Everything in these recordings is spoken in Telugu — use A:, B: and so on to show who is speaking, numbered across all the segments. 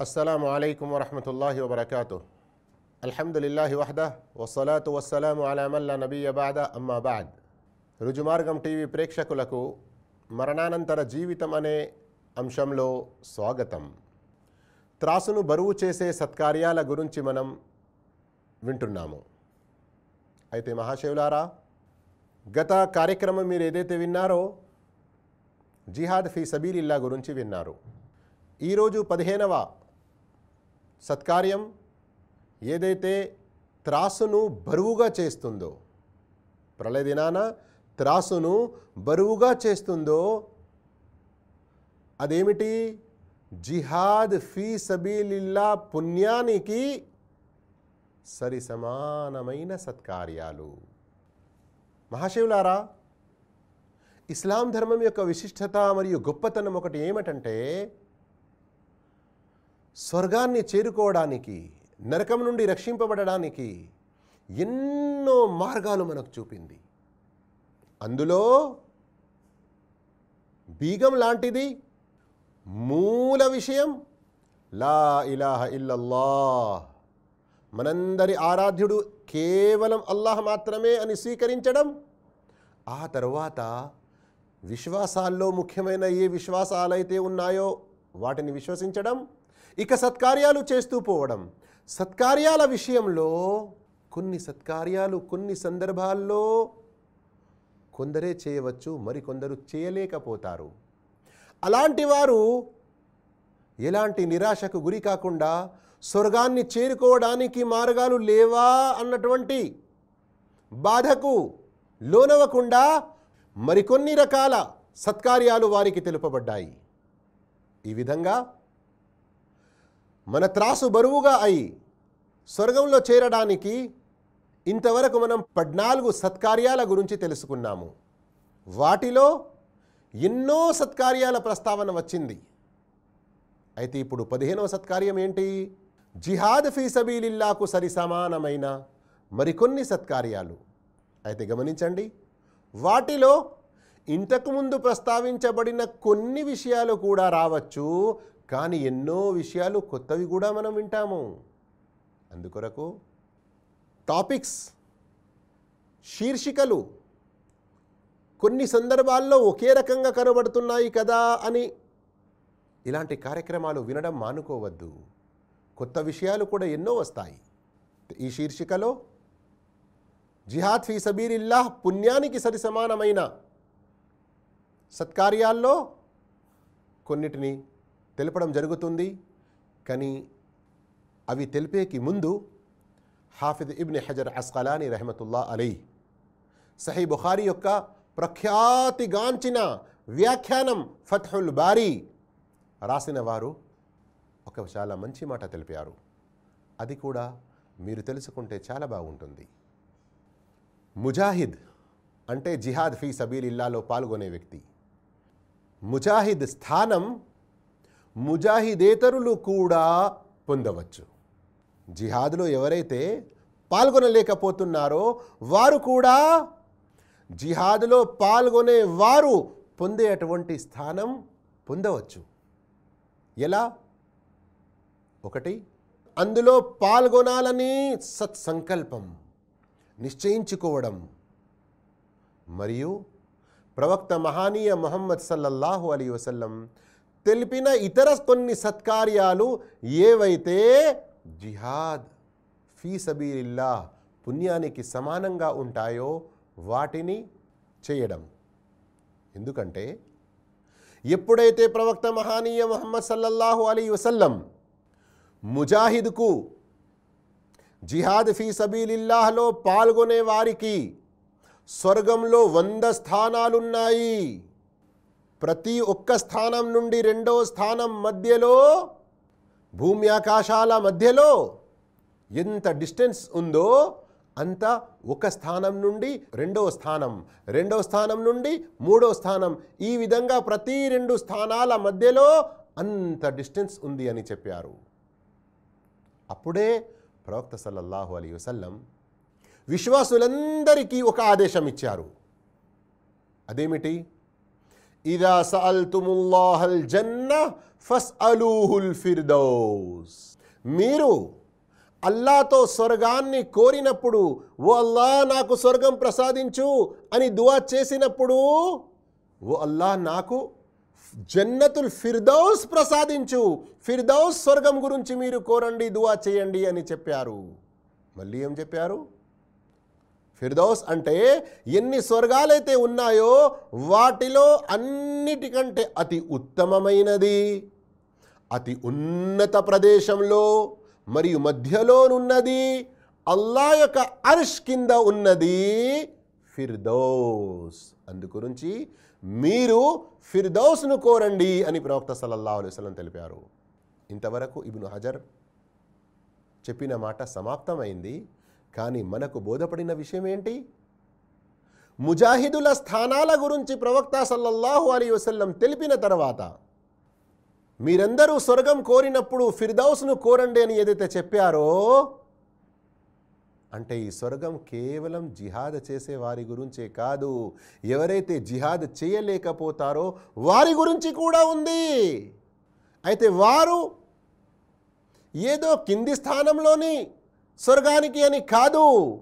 A: అస్సలం అయికం వరహమతుల్లాహి వబర్కాతు అల్హమ్దుల్లాహి వహద వసలాతు వస్సలాము అలామల్లా నబీయబాద అమ్మాబాద్ రుజుమార్గం టీవీ ప్రేక్షకులకు మరణానంతర జీవితం అనే అంశంలో స్వాగతం. త్రాసును బరువు చేసే సత్కార్యాల గురించి మనం వింటున్నాము. అయితే మహాశివులారా గత కార్యక్రమం మీరు ఏదైతే విన్నారో జిహాద్ ఫీ సబీరిల్లా గురించి విన్నారు. ఈరోజు పదిహేనవ సత్కార్యం ఏదైతే త్రాసును బరువుగా చేస్తుందో ప్రళయ దినాన త్రాసును బరువుగా చేస్తుందో అదేమిటి? జిహాద్ ఫీ సబీలిల్లా పుణ్యానికి సరి సమానమైన సత్కార్యాలు. మహాశివులారా ఇస్లాం ధర్మం యొక్క విశిష్టత మరియు గొప్పతనం ఒకటి ఏమిటంటే స్వర్గాన్ని చేరుకోవడానికి నరకం నుండి రక్షింపబడడానికి ఎన్నో మార్గాలు మనకు చూపింది. అందులో బీగం లాంటిది మూల విషయం లా ఇలాహ ఇల్లల్లా మనందరి ఆరాధ్యుడు కేవలం అల్లాహ్ మాత్రమే అని స్వీకరించడం ఆ తర్వాత విశ్వాసాల్లో ముఖ్యమైన ఏ విశ్వాసాలైతే ఉన్నాయో వాటిని విశ్వసించడం ఇక సత్కార్యాలు చేస్తూ పోవడం. సత్కార్యాల విషయంలో కొన్ని సత్కార్యాలు కొన్ని సందర్భాల్లో కొందరే చేయవచ్చు మరికొందరు చేయలేకపోతారు. అలాంటి వారు ఎలాంటి నిరాశకు గురి కాకుండా స్వర్గాన్ని చేరుకోవడానికి మార్గాలు లేవా అన్నటువంటి బాధకు లోనవకుండా మరికొన్ని రకాల సత్కార్యాలు వారికి తెలుపబడ్డాయి. ఈ విధంగా మన త్రాసు బరువుగా అయి స్వర్గంలో చేరడానికి ఇంతవరకు మనం పద్నాలుగు సత్కార్యాల గురించి తెలుసుకున్నాము. వాటిలో ఎన్నో సత్కార్యాల ప్రస్తావన వచ్చింది. అయితే ఇప్పుడు పదిహేనవ సత్కార్యం ఏంటి? జిహాద్ ఫీ సబీలిల్లాకు సరి సమానమైన మరికొన్ని సత్కార్యాలు. అయితే గమనించండి వాటిలో ఇంతకుముందు ప్రస్తావించబడిన కొన్ని విషయాలు కూడా రావచ్చు. కానీ ఎన్నో విషయాలు కొత్తవి కూడా మనం వింటాము. అందుకొరకు టాపిక్స్ శీర్షికలు కొన్ని సందర్భాల్లో ఒకే రకంగా కనబడుతున్నాయి కదా అని ఇలాంటి కార్యక్రమాలు వినడం మానుకోవద్దు. కొత్త విషయాలు కూడా ఎన్నో వస్తాయి. ఈ శీర్షికలో జిహాద్ ఫీ సబీరిల్లాహ్ పుణ్యానికి సరి సమానమైన సత్కార్యాల్లో కొన్నిటిని తెలపడం జరుగుతుంది. కానీ అవి తెలిపేకి ముందు హాఫిద్ ఇబ్ని హజర్ అస్కలాని రహమతుల్లా అలీ సహీ బుఖారి యొక్క ప్రఖ్యాతిగాంచిన వ్యాఖ్యానం ఫత్హుల్ బారీ రాసిన వారు ఒక చాలా మంచి మాట తెలిపారు. అది కూడా మీరు తెలుసుకుంటే చాలా బాగుంటుంది. ముజాహిద్ అంటే జిహాద్ ఫీ సబీలిల్లాలో పాల్గొనే వ్యక్తి. ముజాహిద్ స్థానం ముజాహిదేతరులు కూడా పొందవచ్చు. జిహాద్లో ఎవరైతే పాల్గొనలేకపోతున్నారో వారు కూడా జిహాద్లో పాల్గొనే వారు పొందేటువంటి స్థానం పొందవచ్చు. ఎలా? ఒకటి అందులో పాల్గొనాలని సత్సంకల్పం నిశ్చయించుకోవడం. మరియు ప్రవక్త మహానీయ మొహమ్మద్ సల్లల్లాహు అలీ వసల్లం తెలిపిన ఇతర కొన్ని సత్కార్యాలు ఏవైతే జిహాద్ ఫీ సబీలిల్లా పుణ్యానికి సమానంగా ఉంటాయో వాటిని చేయడం. ఎందుకంటే ఎప్పుడైతే ప్రవక్త మహానీయ మొహమ్మద్ సల్లల్లాహు అలీ వసల్లం ముజాహిద్కు జిహాద్ ఫీ సబీలిల్లాహ్లో పాల్గొనే వారికి స్వర్గంలో వంద స్థానాలున్నాయి. ప్రతి ఒక్క స్థానం నుండి రెండో స్థానం మధ్యలో భూమి ఆకాశాల మధ్యలో ఎంత డిస్టెన్స్ ఉందో అంత ఒక స్థానం నుండి రెండో స్థానం రెండో స్థానం నుండి మూడో స్థానం. ఈ విధంగా ప్రతి రెండు స్థానాల మధ్యలో అంత డిస్టెన్స్ ఉంది అని చెప్పారు. అప్పుడే ప్రవక్త సల్లల్లాహు అలీ వసల్లం విశ్వాసులందరికీ ఒక ఆదేశం ఇచ్చారు. అదేమిటి? ఇదా సఅల్తుముల్లాహల్ జన్న ఫస్ అలూహుల్ ఫిర్దౌస్ మీరు అల్లాతో స్వర్గాన్ని కోరినప్పుడు ఓ అల్లా నాకు స్వర్గం ప్రసాదించు అని దువా చేసినప్పుడు ఓ అల్లా నాకు జన్నతుల్ ఫిర్దౌస్ ప్రసాదించు ఫిర్దౌస్ స్వర్గం గురించి మీరు కోరండి దువా చేయండి అని చెప్పారు. మళ్ళీ ఏం చెప్పారు? ఫిర్దౌస్ అంటే ఎన్ని స్వర్గాలైతే ఉన్నాయో వాటిలో అన్నిటికంటే అతి ఉత్తమమైనది. అతి ఉన్నత ప్రదేశంలో మరియు మధ్యలోనున్నది అల్లా యొక్క అర్ష్ కింద ఉన్నది ఫిర్దౌస్. అందుగురించి మీరు ఫిర్దౌస్ను కోరండి అని ప్రవక్త సల్లల్లాహు అలైహి తెలిపారు. ఇంతవరకు ఇబ్ను హజర్ చెప్పిన మాట సమాప్తమైంది. కానీ మనకు బోధపడిన విషయం ఏంటి ముజాహిదుల స్థానాల గురించి ప్రవక్త సల్లల్లాహు అలీ వసల్లం తెలిపిన తర్వాత మీరందరూ స్వర్గం కోరినప్పుడు ఫిర్దౌస్ను కోరండి అని ఏదైతే చెప్పారో అంటే ఈ స్వర్గం కేవలం జిహాద్ చేసే వారి గురించే కాదు ఎవరైతే జిహాద్ చేయలేకపోతారో వారి గురించి కూడా ఉంది. అయితే వారు ఏదో కింది స్థానంలోని స్వర్గానికి అని కాదు.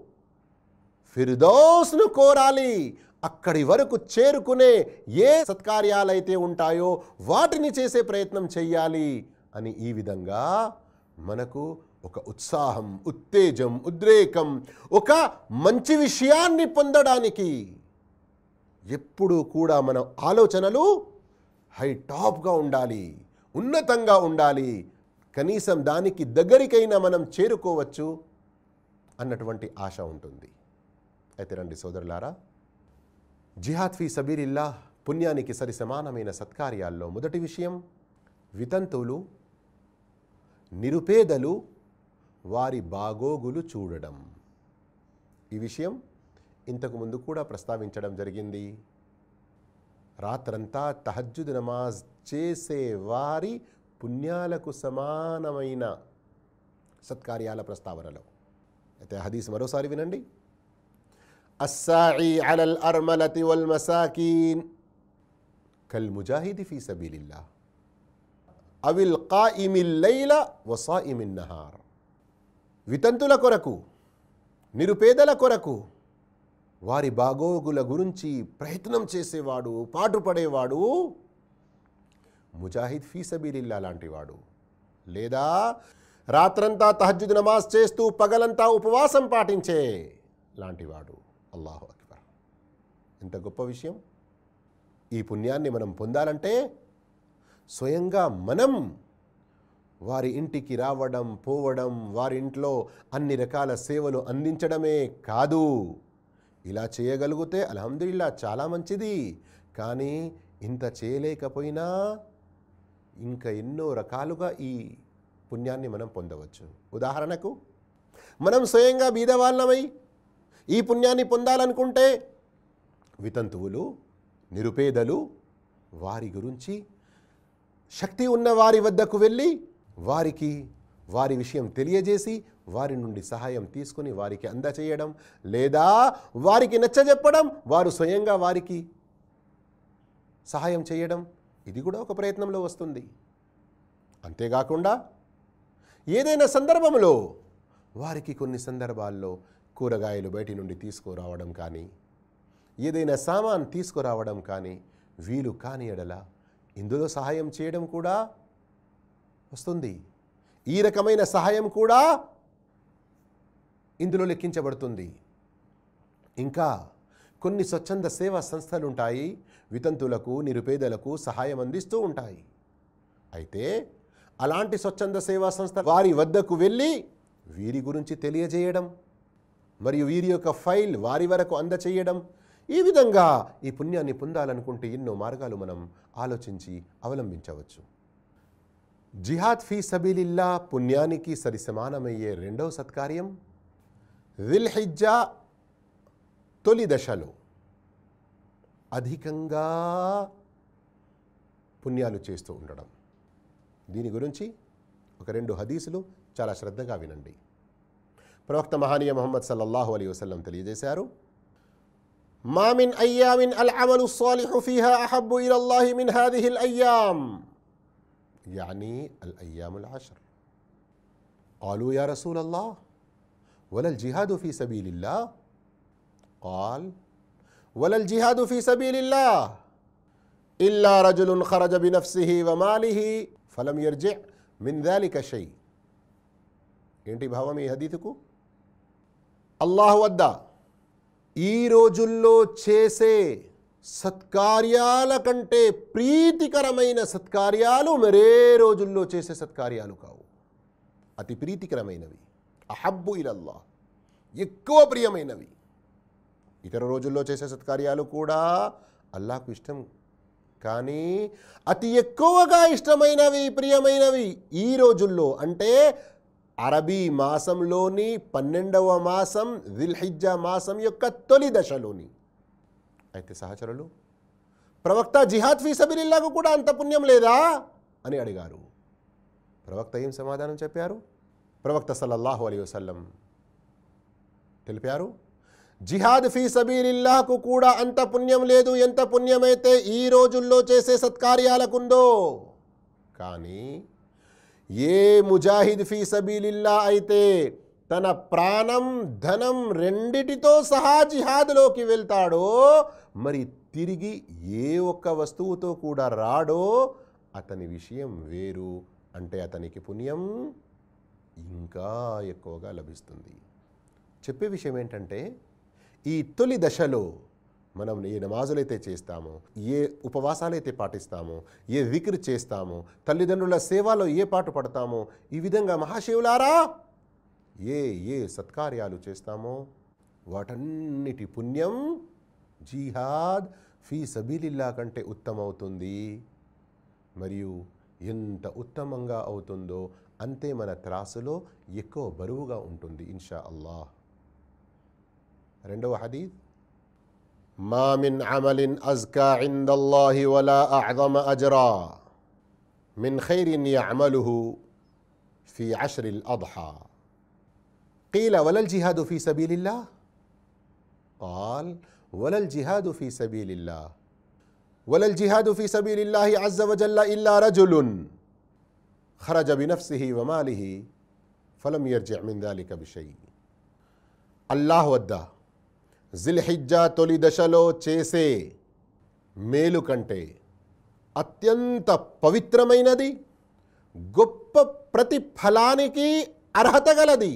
A: ఫిర్దౌస్ను కోరాలి. అక్కడి వరకు చేరుకునే ఏ సత్కార్యాలైతే ఉంటాయో వాటిని చేసే ప్రయత్నం చెయ్యాలి అని ఈ విధంగా మనకు ఒక ఉత్సాహం ఉత్తేజం ఉద్రేకం ఒక మంచి విషయాన్ని పొందడానికి ఎప్పుడూ కూడా మన ఆలోచనలు హై టాప్గా ఉండాలి ఉన్నతంగా ఉండాలి. కనీసం దానికి దగ్గరికైనా మనం చేరుకోవచ్చు. అన్నటువంటి ఆశ ఉంటుంది. అయితే రండి సోదరులారా జిహాద్ ఫీ సబీరిల్లా పుణ్యానికి సరి సమానమైన సత్కార్యాల్లో మొదటి విషయం వితంతువులు నిరుపేదలు వారి బాగోగులు చూడడం. ఈ విషయం ఇంతకు ముందు కూడా ప్రస్తావించడం జరిగింది. రాత్రంతా తహజ్జుద్ నమాజ్ చేసే వారి పుణ్యాలకు సమానమైన సత్కార్యాల ప్రస్తావనలో. అయితే హదీస్ మరోసారి వినండి. అస్సాయి అలల్ అర్మలతి వల్ మసాకీన్ కల్ ముజాహిది ఫీ సబీలిల్లా. అవిల్ కా ఇమిల్లైల వసా ఇమిన్నహార్ వితంతుల కొరకు నిరుపేదల కొరకు వారి బాగోగుల గురించి ప్రయత్నం చేసేవాడు పాటుపడేవాడు ముజాహిద్ ఫీ సబీలిల్లా లాంటివాడు లేదా రాత్రంతా తహజ్జుద్ నమాజ్ చేస్తూ పగలంతా ఉపవాసం పాటించే లాంటివాడు అల్లాహు అక్బర్. ఎంత గొప్ప విషయం. ఈ పుణ్యాన్ని మనం పొందాలంటే స్వయంగా మనం వారి ఇంటికి రావడం పోవడం వారి ఇంట్లో అన్ని రకాల సేవలు అందించడమే కాదు. ఇలా చేయగలిగితే అల్హమ్దుల్లా చాలా మంచిది. కానీ ఇంత చేయలేకపోయినా ఇంకా ఎన్నో రకాలుగా ఈ పుణ్యాన్ని మనం పొందవచ్చు. ఉదాహరణకు మనం స్వయంగా బీదవాళ్ళమై ఈ పుణ్యాన్ని పొందాలనుకుంటే వితంతువులు నిరుపేదలు వారి గురించి శక్తి ఉన్న వారి వద్దకు వెళ్ళి వారికి వారి విషయం తెలియజేసి వారి నుండి సహాయం తీసుకుని వారికి అందచేయడం లేదా వారికి నచ్చజెప్పడం వారు స్వయంగా వారికి సహాయం చేయడం ఇది కూడా ఒక ప్రయత్నంలో వస్తుంది. అంతేకాకుండా ఏదైనా సందర్భంలో వారికి కొన్ని సందర్భాల్లో కూరగాయలు బయటి నుండి తీసుకురావడం కానీ ఏదైనా సామాన్ తీసుకురావడం కానీ వీలు కాని ఎడల ఇందులో సహాయం చేయడం కూడా వస్తుంది. ఈ రకమైన సహాయం కూడా ఇందులో లెక్కించబడుతుంది. ఇంకా కొన్ని స్వచ్ఛంద సేవా సంస్థలుంటాయి. వితంతులకు నిరుపేదలకు సహాయం అందిస్తూ ఉంటాయి. అయితే అలాంటి స్వచ్ఛంద సేవా సంస్థ వారి వద్దకు వెళ్ళి వీరి గురించి తెలియజేయడం మరియు వీరి యొక్క ఫైల్ వారి వరకు అందచేయడం. ఈ విధంగా ఈ పుణ్యాన్ని పొందాలనుకుంటే ఎన్నో మార్గాలు మనం ఆలోచించి అవలంబించవచ్చు. జిహాద్ ఫీ సబీలిల్లా పుణ్యానికి సరి సమానమయ్యే రెండవ సత్కార్యం దిల్హిజ్జా తొలి దశలో అధికంగా పుణ్యాలు చేస్తూ ఉండడం. దీని గురించి ఒక రెండు హదీసులు చాలా శ్రద్ధగా వినండి ప్రవక్త మహానీయ మహమ్మద్ సల్లల్లాహు అలీ వసల్లం తెలియజేశారు మామిన్ అయ్యామిన్ అల్ అమలు సాలిహు ఫీహా అహబ్బు ఇలల్లాహి మిన్ హాదిహిల్ అయ్యామ్ యానీ అల్ అయ్యాముల్ ఆషర్ قالوا يا رسول الله ولا الجهاد في سبيل الله قال ولا الجهاد في سبيل الله إلا رجل خرج بنفسه وماله ఫలం ఎర్జె మిందాలిక షై. ఏంటి భావం ఈ హదీతుకు? అల్లాహ్ వద్ద ఈ రోజుల్లో చేసే సత్కార్యాల కంటే ప్రీతికరమైన సత్కార్యాలు మరే రోజుల్లో చేసే సత్కార్యాలు కావు. అతి ప్రీతికరమైనవి. అహబ్బు ఇలల్లా ఎక్కువ ప్రియమైనవి. ఇతర రోజుల్లో చేసే సత్కార్యాలు కూడా అల్లాకు ఇష్టం కానీ అతి ఎక్కువగా ఇష్టమైనవి ప్రియమైనవి ఈ రోజుల్లో అంటే అరబీ మాసంలోని పన్నెండవ మాసం విల్హిజ్జా మాసం యొక్క తొలి దశలోని. అయితే సహచరులు ప్రవక్త జిహాద్ ఫీసబిల్లాకు కూడా అంత పుణ్యం లేదా? అని అడిగారు. ప్రవక్త ఏం సమాధానం చెప్పారు? ప్రవక్త సల్లల్లాహు అలీ వసల్లం తెలిపారు జిహాద్ ఫీ సబీలిల్లాహకు కూడా అంత పుణ్యం లేదు. ఎంత పుణ్యమైతే ఈ రోజుల్లో చేసే సత్కార్యాలకుందో. కానీ ఏ ముజాహిద్ ఫీ సబీలిల్లా అయితే తన ప్రాణం ధనం రెండిటితో సహా జిహాద్లోకి వెళ్తాడో మరి తిరిగి ఏ ఒక్క వస్తువుతో కూడా రాడో అతని విషయం వేరు. అంటే అతనికి పుణ్యం ఇంకా ఎక్కువగా లభిస్తుంది. చెప్పే విషయం ఏంటంటే ఈ తొలి దశలో మనం ఏ నమాజులైతే చేస్తామో ఏ ఉపవాసాలైతే పాటిస్తామో ఏ విక్రి చేస్తామో తల్లిదండ్రుల సేవలో ఏ పాటు పడతామో ఈ విధంగా మహాశివులారా ఏ ఏ సత్కార్యాలు చేస్తామో వాటన్నిటి పుణ్యం జీహాద్ ఫీ సబీలిల్లా కంటే ఉత్తమవుతుంది. మరియు ఎంత ఉత్తమంగా అవుతుందో అంతే మన త్రాసులో ఎక్కువ బరువుగా ఉంటుంది ఇన్షా అల్లాహ్. రెండవ హదీద్ మా మిన్ అమలిన్ అజ్కా ఇందల్లాహి వలా అఅదమ అజ్రా మిన్ ఖైరిన్ యఅమలుహు في عشر الأضحى قيل ولا الجهاد في سبيل الله قال ولا الجهاد في سبيل الله ولا الجهاد في سبيل الله عز وجل إلا رجل خرج بنفسه وماله فلم يرجع من ذلك بشيء అల్లాహ్ వద్ద జిల్హిజ్జా తొలి దశలో చేసే మేలు కంటే అత్యంత పవిత్రమైనది గొప్ప ప్రతిఫలానికి అర్హత గలది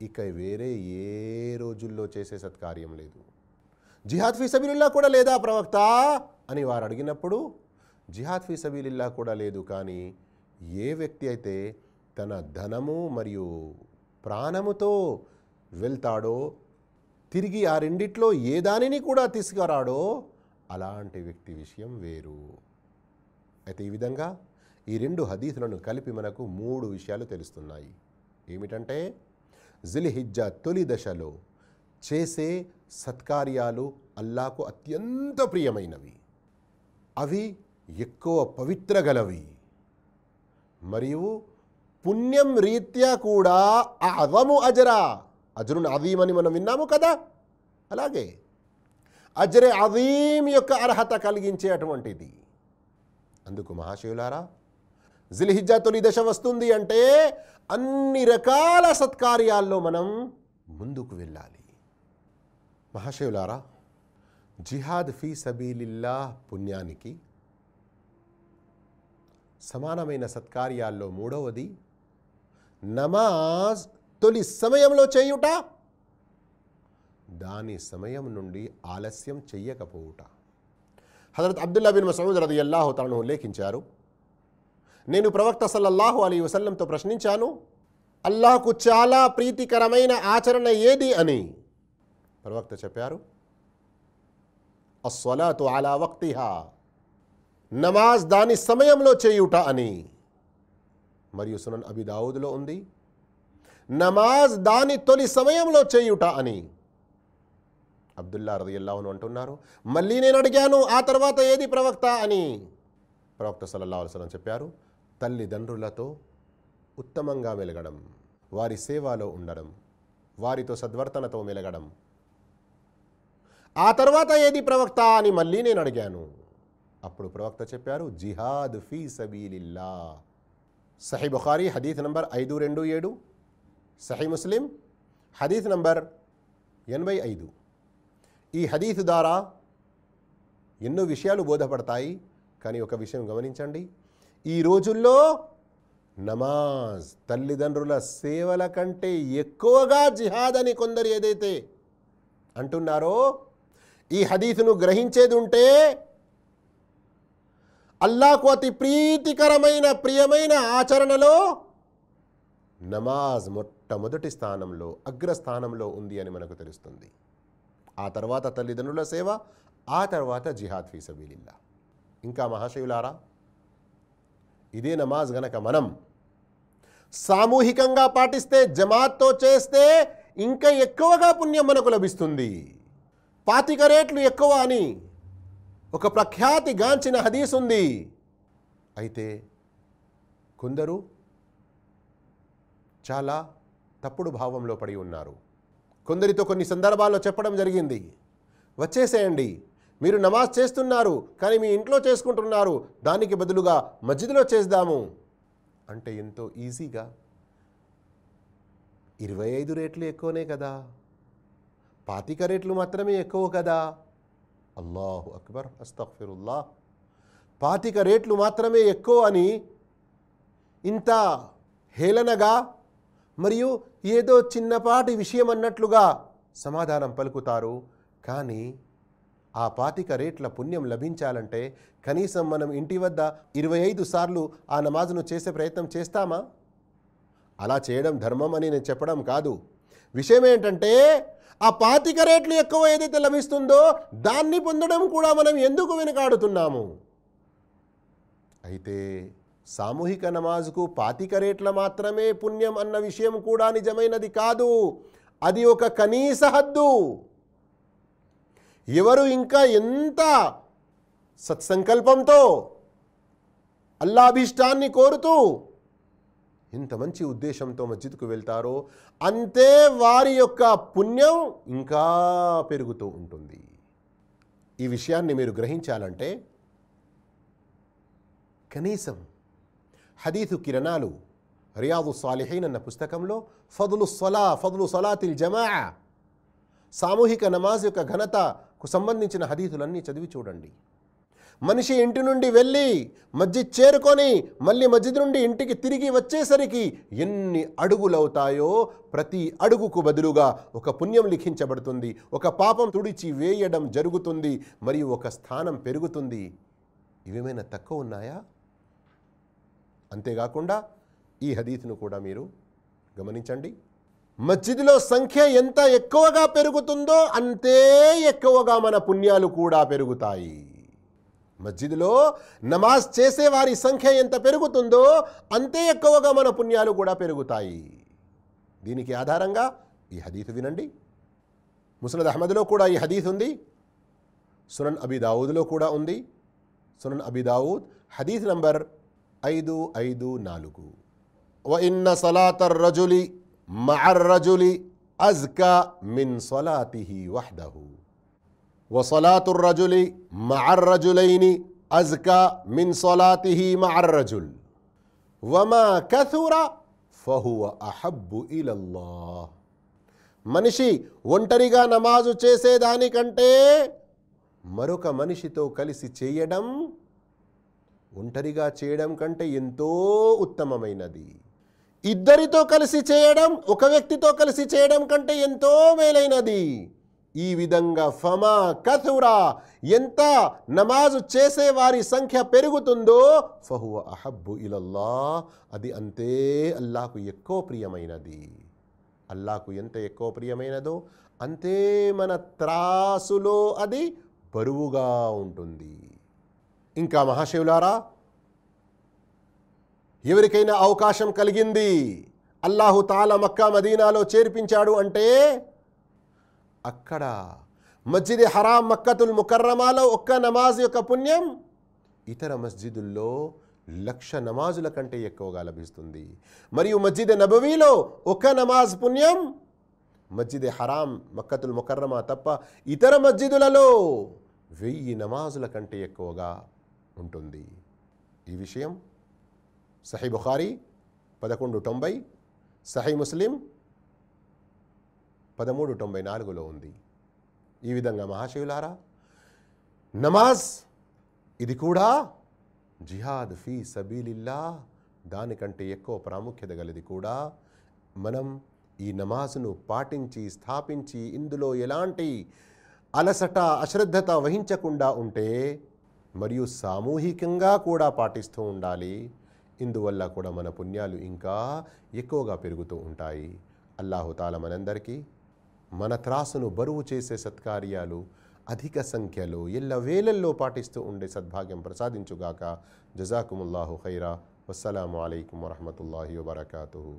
A: ఇక వేరే ఏ రోజుల్లో చేసే సత్కార్యం లేదు జిహాద్ ఫీ సబీలుల్లా కూడా లేదా ప్రవక్త అని వారు అడిగినప్పుడు జిహాద్ ఫీ సబీలిల్లా కూడా లేదు కానీ ఏ వ్యక్తి అయితే తన ధనము మరియు ప్రాణముతో వెళ్తాడో తిరిగి ఆ రెండిట్లో ఏ దానిని కూడా తీసుకురాడో అలాంటి వ్యక్తి విషయం వేరు. అయితే ఈ విధంగా ఈ రెండు హదీసులను కలిపి మనకు మూడు విషయాలు తెలుస్తున్నాయి. ఏమిటంటే జిలిహిజ్జా తొలి దశలో చేసే సత్కార్యాలు అల్లాకు అత్యంత ప్రియమైనవి. అవి ఎక్కువ పవిత్ర గలవి మరియు పుణ్యం రీత్యా కూడా అదము అజరా. అజరున్ అదీం అని మనం విన్నాము కదా? అలాగే. అజరే అదీం యొక్క అర్హత కలిగించే అటువంటిది. అందుకు మహాశివులారా జిల్హిజ్జా తొలి దశ వస్తుంది అంటే అన్ని రకాల సత్కార్యాల్లో మనం ముందుకు వెళ్ళాలి. మహాశివులారా జిహాద్ ఫీ సబీలిల్లా పుణ్యానికి సమానమైన సత్కార్యాల్లో మూడవది నమాజ్ తొలి సమయంలో చేయుట దాని సమయం నుండి ఆలస్యం చెయ్యకపోవుట. హజరత్ అబ్దుల్లా బిన్ మసూద్ రది అల్లాహు తాను ఉల్లేఖించారు నేను ప్రవక్త సల్లల్లాహు అలీ వసల్లంతో ప్రశ్నించాను అల్లాహకు చాలా ప్రీతికరమైన ఆచరణ ఏది? అని ప్రవక్త చెప్పారు అస్వలాతు అలా వక్తిహా నమాజ్ దాని సమయంలో చేయుట అని. మరియు సునన్ అబిదావుద్లో ఉంది నమాజ్ దాని తొలి సమయంలో చేయుట అని. అబ్దుల్లా రదియల్లాహును అంటున్నారు మళ్ళీ నేను అడిగాను ఆ తర్వాత ఏది ప్రవక్త అని. ప్రవక్త సల్లల్లా అలసలం చెప్పారు తల్లిదండ్రులతో ఉత్తమంగా మెలగడం వారి సేవలో ఉండడం వారితో సద్వర్తనతో మెలగడం. ఆ తర్వాత ఏది ప్రవక్త అని మళ్ళీ నేను అడిగాను. అప్పుడు ప్రవక్త చెప్పారు జిహాద్ ఫీ సబీలిల్లా సహీ బుఖారీ హదీత్ నంబర్ ఐదు రెండు ఏడు. సహీ ముస్లిం హదీత్ నంబర్ ఎనభై ఐదు. ఈ హదీత్ ద్వారా ఎన్నో విషయాలు బోధపడతాయి కానీ ఒక విషయం గమనించండి. ఈ రోజుల్లో నమాజ్ తల్లిదండ్రుల సేవల కంటే ఎక్కువగా జిహాద్ అని కొందరు ఏదైతే అంటున్నారో ఈ హదీసును గ్రహించేది ఉంటే అల్లాకు అతి ప్రీతికరమైన ప్రియమైన ఆచరణలో నమాజ్ మొట్టమొదటి స్థానంలో అగ్రస్థానంలో ఉంది అని మనకు తెలుస్తుంది. ఆ తర్వాత తల్లిదండ్రుల సేవ ఆ తర్వాత జిహాద్ ఫీ సబీలిల్లా. ఇంకా మహాశివులారా ఇదే నమాజ్ గనక మనం సామూహికంగా పాటిస్తే జమాత్తో చేస్తే ఇంకా ఎక్కువగా పుణ్యం మనకు లభిస్తుంది. పాతిక రేట్లు ఎక్కువ అని ఒక ప్రఖ్యాతి గాంచిన హదీస్ ఉంది. అయితే కొందరు చాలా తప్పుడు భావంలో పడి ఉన్నారు. కొందరితో కొన్ని సందర్భాల్లో చెప్పడం జరిగింది. వచ్చేసేయండి. మీరు నమాజ్ చేస్తున్నారు కానీ మీ ఇంట్లో చేసుకుంటున్నారు. దానికి బదులుగా మస్జిద్లో చేద్దాము. అంటే ఎంతో ఈజీగా. ఇరవై ఐదు రేట్లు ఎక్కువనే కదా. పాతిక రేట్లు మాత్రమే ఎక్కువ కదా. అల్లాహు అక్బర్ అస్తఫిరుల్లా పాతిక రేట్లు మాత్రమే ఎక్కువ అని ఇంత హేళనగా మరియు ఏదో చిన్నపాటి విషయం అన్నట్లుగా సమాధానం పలుకుతారు. కానీ ఆ పాతిక రేట్ల పుణ్యం లభించాలంటే కనీసం మనం ఇంటి వద్ద ఇరవై ఐదు సార్లు ఆ నమాజును చేసే ప్రయత్నం చేస్తామా? అలా చేయడం ధర్మం అని నేను చెప్పడం కాదు. విషయం ఏంటంటే ఆ పాతిక రేట్లు ఎక్కువ ఏదైతే లభిస్తుందో దాన్ని పొందడం కూడా మనం ఎందుకు వెనుకాడుతున్నాము? అయితే సామూహిక నమాజుకు పాతిక రేట్ల మాత్రమే పుణ్యం అన్న విషయం కూడా నిజమైనది కాదు. అది ఒక కనీస హద్దు. ఎవరు ఇంకా ఎంత సత్సంకల్పంతో అల్లాభీష్టాన్ని కోరుతూ ఎంత మంచి ఉద్దేశంతో మస్జిద్కు వెళ్తారో అంతే వారి యొక్క పుణ్యం ఇంకా పెరుగుతూ ఉంటుంది. ఈ విషయాన్ని మీరు గ్రహించాలంటే కనీసం హదీసు కిరణాలు రియాదు సాలిహీన్ అన్న పుస్తకంలో ఫదులు సలా ఫదులు సలాతిల్ జమా సామూహిక నమాజ్ యొక్క ఘనతకు సంబంధించిన హదీసులన్నీ చదివి చూడండి. మనిషి ఇంటి నుండి వెళ్ళి మస్జిద్ చేరుకొని మళ్ళీ మస్జిద్ నుండి ఇంటికి తిరిగి వచ్చేసరికి ఎన్ని అడుగులవుతాయో ప్రతి అడుగుకు బదులుగా ఒక పుణ్యం లిఖించబడుతుంది ఒక పాపం తుడిచి వేయడం జరుగుతుంది మరియు ఒక స్థానం పెరుగుతుంది. ఇవేమైనా తక్కువ ఉన్నాయా? అంతేకాకుండా ఈ హదీత్ను కూడా మీరు గమనించండి. మస్జిద్లో సంఖ్య ఎంత ఎక్కువగా పెరుగుతుందో అంతే ఎక్కువగా మన పుణ్యాలు కూడా పెరుగుతాయి. మస్జిద్లో నమాజ్ చేసే వారి సంఖ్య ఎంత పెరుగుతుందో అంతే ఎక్కువగా మన పుణ్యాలు కూడా పెరుగుతాయి. దీనికి ఆధారంగా ఈ హదీత్ వినండి. ముసనద్ అహ్మద్లో కూడా ఈ హదీత్ ఉంది. సునన్ అబీ దావుద్లో కూడా ఉంది. సునన్ అబీ దావుద్ హదీత్ నంబర్ ఐదు ఐదు నాలుగు. ఇన్న సలాతర్ రజులి మహర్ రజులి అజ్కా మిన్ సొలాతిహి వహ్దహు వసలాతుర్ రజులి మహర్ రజులైని అజ్కా మిన్ సొలాతిహి మహర్ రజుల్ వమా కథూరా ఫహువ అహబ్బు ఇలల్లా మనిషి ఒంటరిగా నమాజు చేసేదానికంటే మరొక మనిషితో కలిసి చేయడం ఒంటరిగా చేయడం కంటే ఎంతో ఉత్తమమైనది. ఇద్దరితో కలిసి చేయడం ఒక వ్యక్తితో కలిసి చేయడం కంటే ఎంతో మేలైనది. ఈ విధంగా ఫమా కథురా ఎంత నమాజు చేసే వారి సంఖ్య పెరుగుతుందో ఫహువ అహబ్బు ఇలల్లా అది అంతే అల్లాకు ఎక్కువ ప్రియమైనది. అల్లాకు ఎంత ఎక్కువ ప్రియమైనదో అంతే మన త్రాసులో అది బరువుగా ఉంటుంది. ఇంకా మహాశివులారా ఎవరికైనా అవకాశం కలిగింది అల్లాహు తాల మక్కా మదీనాలో చేర్పించాడు అంటే అక్కడ మస్జిద్ హరాం మక్కతుల్ ముకర్రమాలో ఒక్క నమాజ్ యొక్క పుణ్యం ఇతర మస్జిదుల్లో లక్ష నమాజుల కంటే ఎక్కువగా లభిస్తుంది. మరియు మస్జిద్ నబవీలో ఒక నమాజ్ పుణ్యం మస్జిద్ హరాం మక్కతుల్ ముకర్రమా తప్ప ఇతర మస్జిదులలో వెయ్యి నమాజుల కంటే ఎక్కువగా ఉంటుంది. ఈ విషయం సహీ బుఖారీ పదకొండు తొంభై సహీ ముస్లిం పదమూడు తొంభై నాలుగులో ఉంది. ఈ విధంగా మహాశివులారా నమాజ్ ఇది కూడా జిహాద్ ఫీ సబీలిల్లా దానికంటే ఎక్కువ ప్రాముఖ్యత గలది కూడా మనం ఈ నమాజ్ను పాటించి స్థాపించి ఇందులో ఎలాంటి అలసట అశ్రద్ధత వహించకుండా ఉంటే మరియు సామూహికంగా కూడా పాటిస్తూ ఉండాలి. ఇందువల్ల కూడా మన పుణ్యాలు ఇంకా ఎక్కువగా పెరుగుతూ ఉంటాయి. అల్లాహుతాల మనందరికీ మన త్రాసును బరువు చేసే సత్కార్యాలు అధిక సంఖ్యలో ఎల్ల వేలల్లో పాటిస్తూ ఉండే సద్భాగ్యం ప్రసాదించుగాక. జజాకుముల్లాహు ఖైరా. వస్సలాము అయికం వరహమతుల్లాహి వబర్కూ